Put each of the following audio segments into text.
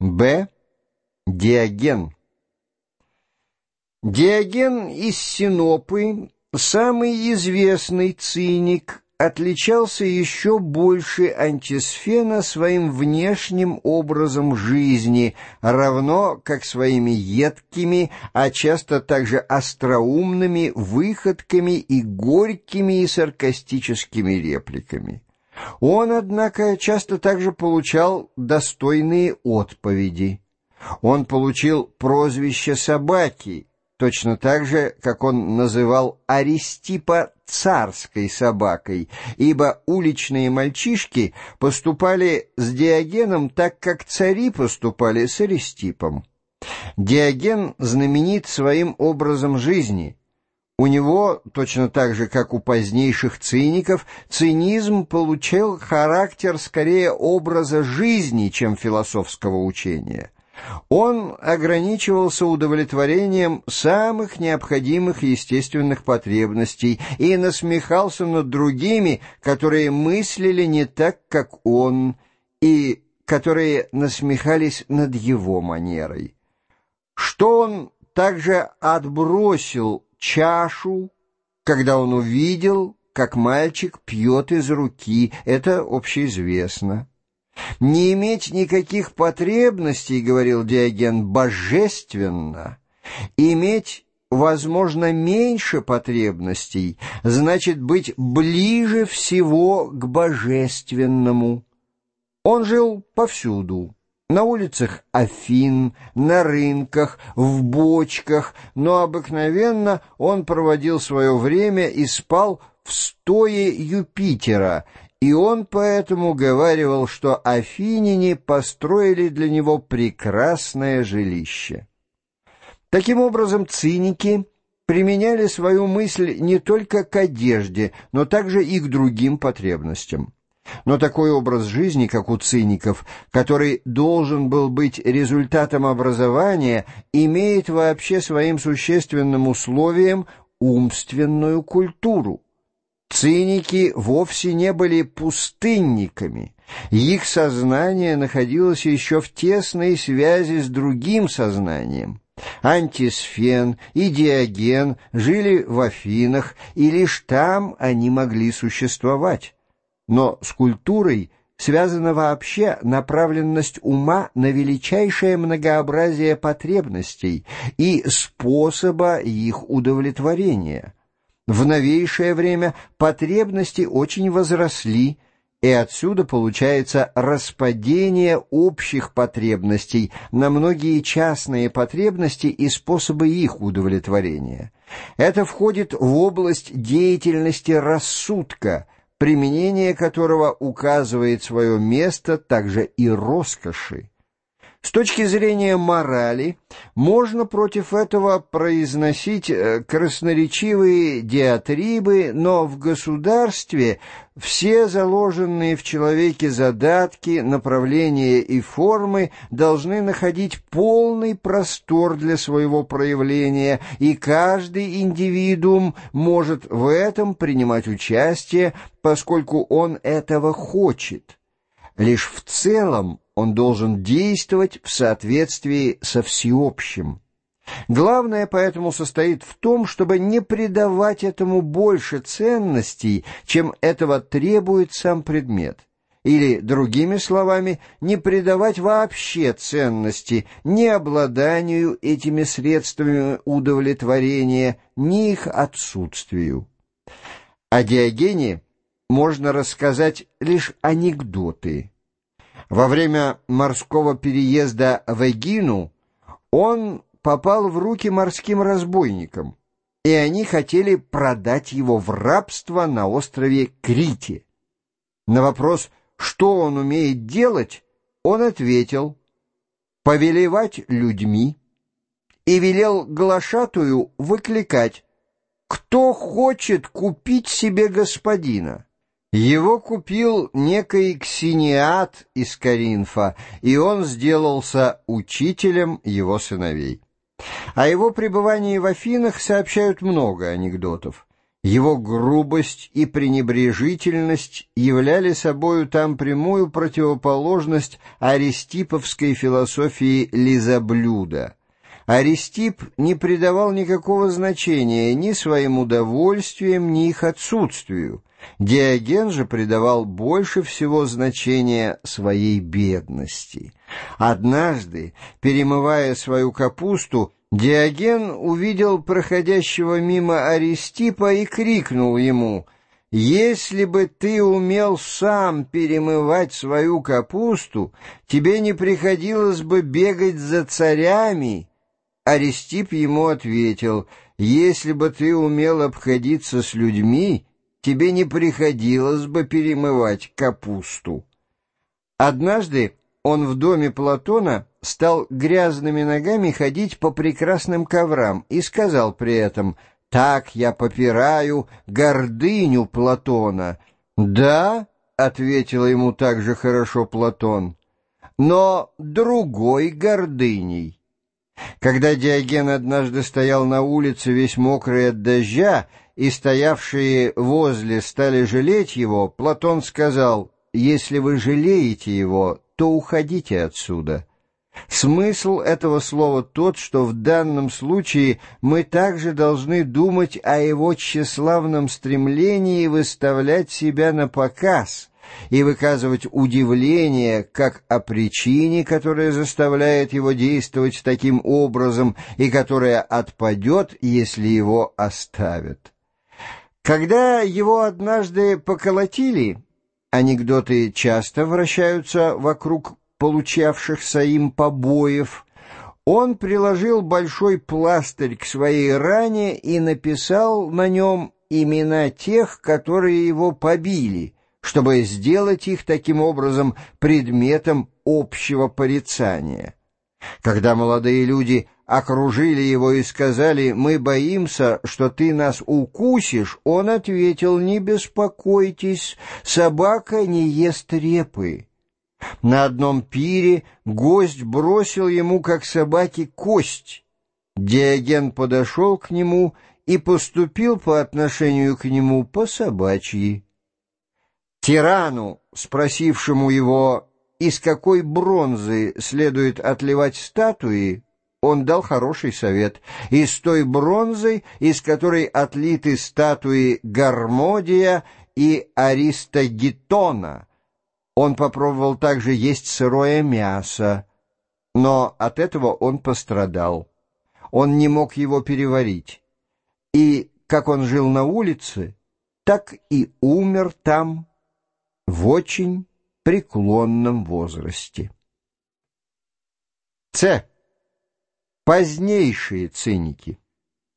Б. Диоген. Диоген из Синопы, самый известный циник, отличался еще больше антисфена своим внешним образом жизни, равно как своими едкими, а часто также остроумными выходками и горькими и саркастическими репликами. Он, однако, часто также получал достойные отповеди. Он получил прозвище «собаки», точно так же, как он называл Аристипа царской собакой, ибо уличные мальчишки поступали с Диогеном так, как цари поступали с Аристипом. Диоген знаменит своим образом жизни. У него, точно так же, как у позднейших циников, цинизм получил характер скорее образа жизни, чем философского учения. Он ограничивался удовлетворением самых необходимых естественных потребностей и насмехался над другими, которые мыслили не так, как он, и которые насмехались над его манерой. Что он также отбросил чашу, когда он увидел, как мальчик пьет из руки, это общеизвестно. Не иметь никаких потребностей, говорил Диоген, божественно. Иметь, возможно, меньше потребностей, значит быть ближе всего к божественному. Он жил повсюду. На улицах Афин, на рынках, в бочках, но обыкновенно он проводил свое время и спал в стое Юпитера и он поэтому говаривал, что афиняне построили для него прекрасное жилище. Таким образом, циники применяли свою мысль не только к одежде, но также и к другим потребностям. Но такой образ жизни, как у циников, который должен был быть результатом образования, имеет вообще своим существенным условием умственную культуру. Циники вовсе не были пустынниками. Их сознание находилось еще в тесной связи с другим сознанием. Антисфен и Диоген жили в Афинах, и лишь там они могли существовать. Но с культурой связана вообще направленность ума на величайшее многообразие потребностей и способа их удовлетворения – в новейшее время потребности очень возросли, и отсюда получается распадение общих потребностей на многие частные потребности и способы их удовлетворения. Это входит в область деятельности рассудка, применение которого указывает свое место также и роскоши. С точки зрения морали, можно против этого произносить э, красноречивые диатрибы, но в государстве все заложенные в человеке задатки, направления и формы должны находить полный простор для своего проявления, и каждый индивидуум может в этом принимать участие, поскольку он этого хочет. Лишь в целом он должен действовать в соответствии со всеобщим. Главное поэтому состоит в том, чтобы не придавать этому больше ценностей, чем этого требует сам предмет. Или, другими словами, не придавать вообще ценности ни обладанию этими средствами удовлетворения, ни их отсутствию. О Диогене можно рассказать лишь анекдоты. Во время морского переезда в Эгину он попал в руки морским разбойникам, и они хотели продать его в рабство на острове Крите. На вопрос, что он умеет делать, он ответил «повелевать людьми» и велел глашатую выкликать «Кто хочет купить себе господина?» Его купил некий Ксениат из Каринфа, и он сделался учителем его сыновей. О его пребывании в Афинах сообщают много анекдотов. Его грубость и пренебрежительность являли собою там прямую противоположность аристиповской философии лизоблюда. Аристип не придавал никакого значения ни своим удовольствиям, ни их отсутствию. Диоген же придавал больше всего значения своей бедности. Однажды, перемывая свою капусту, Диоген увидел проходящего мимо Аристипа и крикнул ему «Если бы ты умел сам перемывать свою капусту, тебе не приходилось бы бегать за царями». Аристип ему ответил «Если бы ты умел обходиться с людьми, тебе не приходилось бы перемывать капусту». Однажды он в доме Платона стал грязными ногами ходить по прекрасным коврам и сказал при этом «Так я попираю гордыню Платона». «Да», — ответил ему также хорошо Платон, — «но другой гордыней». Когда Диоген однажды стоял на улице весь мокрый от дождя, и стоявшие возле стали жалеть его, Платон сказал, «Если вы жалеете его, то уходите отсюда». Смысл этого слова тот, что в данном случае мы также должны думать о его тщеславном стремлении выставлять себя на показ и выказывать удивление как о причине, которая заставляет его действовать таким образом и которая отпадет, если его оставят. Когда его однажды поколотили, анекдоты часто вращаются вокруг получавшихся им побоев, он приложил большой пластырь к своей ране и написал на нем имена тех, которые его побили, чтобы сделать их таким образом предметом общего порицания. Когда молодые люди окружили его и сказали «Мы боимся, что ты нас укусишь», он ответил «Не беспокойтесь, собака не ест репы». На одном пире гость бросил ему, как собаке, кость. Диоген подошел к нему и поступил по отношению к нему по собачьи. Тирану, спросившему его, из какой бронзы следует отливать статуи, он дал хороший совет. Из той бронзы, из которой отлиты статуи Гармодия и Аристогетона — он попробовал также есть сырое мясо, но от этого он пострадал. Он не мог его переварить. И как он жил на улице, так и умер там в очень преклонном возрасте. С. Позднейшие циники.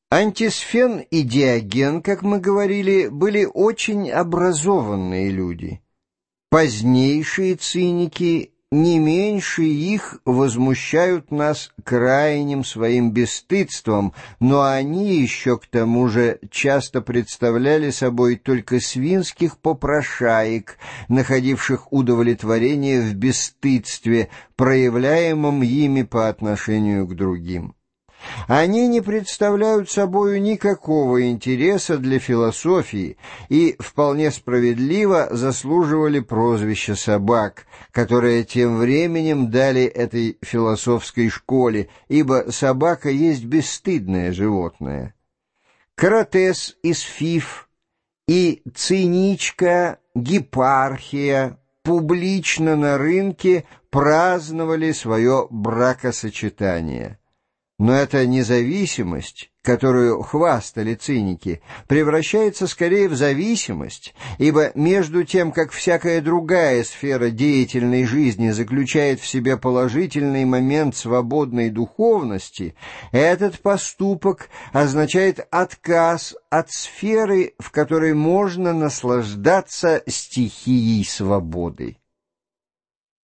Антисфен и Диоген, как мы говорили, были очень образованные люди — Позднейшие циники не меньше их возмущают нас крайним своим бесстыдством, но они еще к тому же часто представляли собой только свинских попрошаек, находивших удовлетворение в бесстыдстве, проявляемом ими по отношению к другим. Они не представляют собою никакого интереса для философии и вполне справедливо заслуживали прозвища собак, которое тем временем дали этой философской школе, ибо собака есть бесстыдное животное. Каратес из Фиф и циничка Гепархия публично на рынке праздновали свое бракосочетание. Но эта независимость, которую хвастали циники, превращается скорее в зависимость, ибо между тем, как всякая другая сфера деятельной жизни заключает в себе положительный момент свободной духовности, этот поступок означает отказ от сферы, в которой можно наслаждаться стихией свободы.